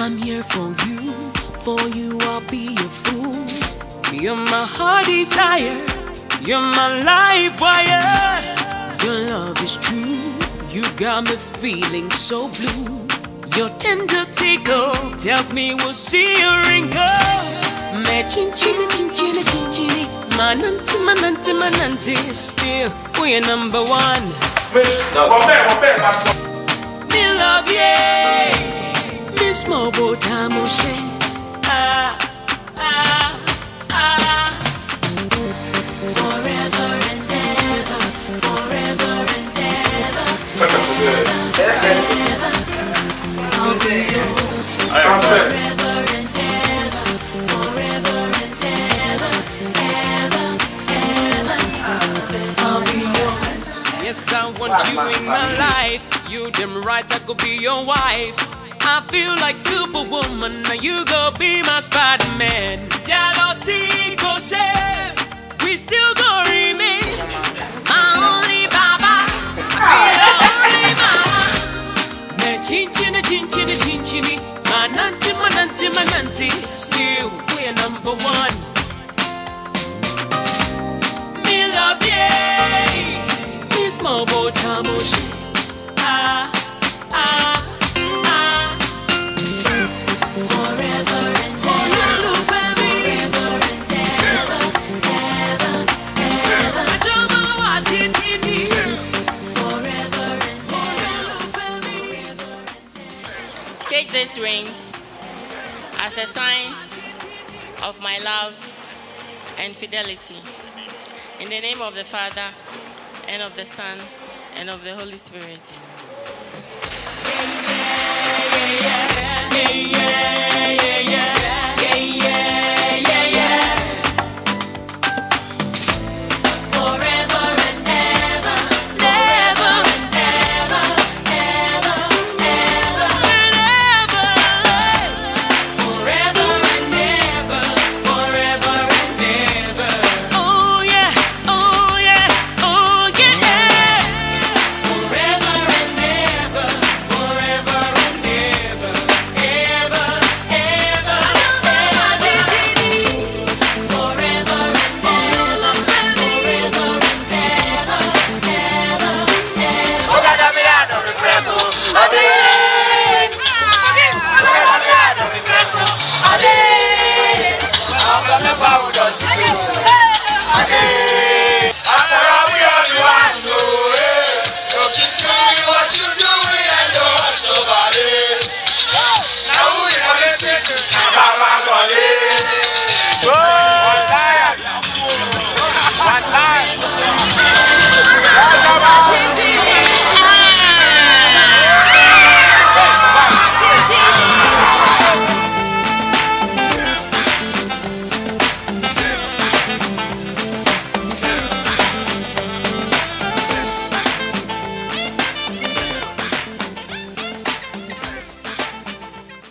I'm here for you, for you I'll be a fool. You're my heart desire, you're my life wire. Your love is true, you got me feeling so blue. Your tender tickle tells me we'll see your wrinkles. Matching chini chini chini chini chini. Mananti mananti mananti. Still, we're number one. Miss, Yes, I want you in my life. You damn right, I could be your wife. I feel like Superwoman, now you go be my Spider-Man. Jealousy go share, we still go remain. My only Baba, your only mama. Me chinchini, chinchini, chinchini. Mananti, mananti, mananti. Still, we're number one. This ring as a sign of my love and fidelity. In the name of the Father, and of the Son, and of the Holy Spirit. Yeah, yeah, yeah.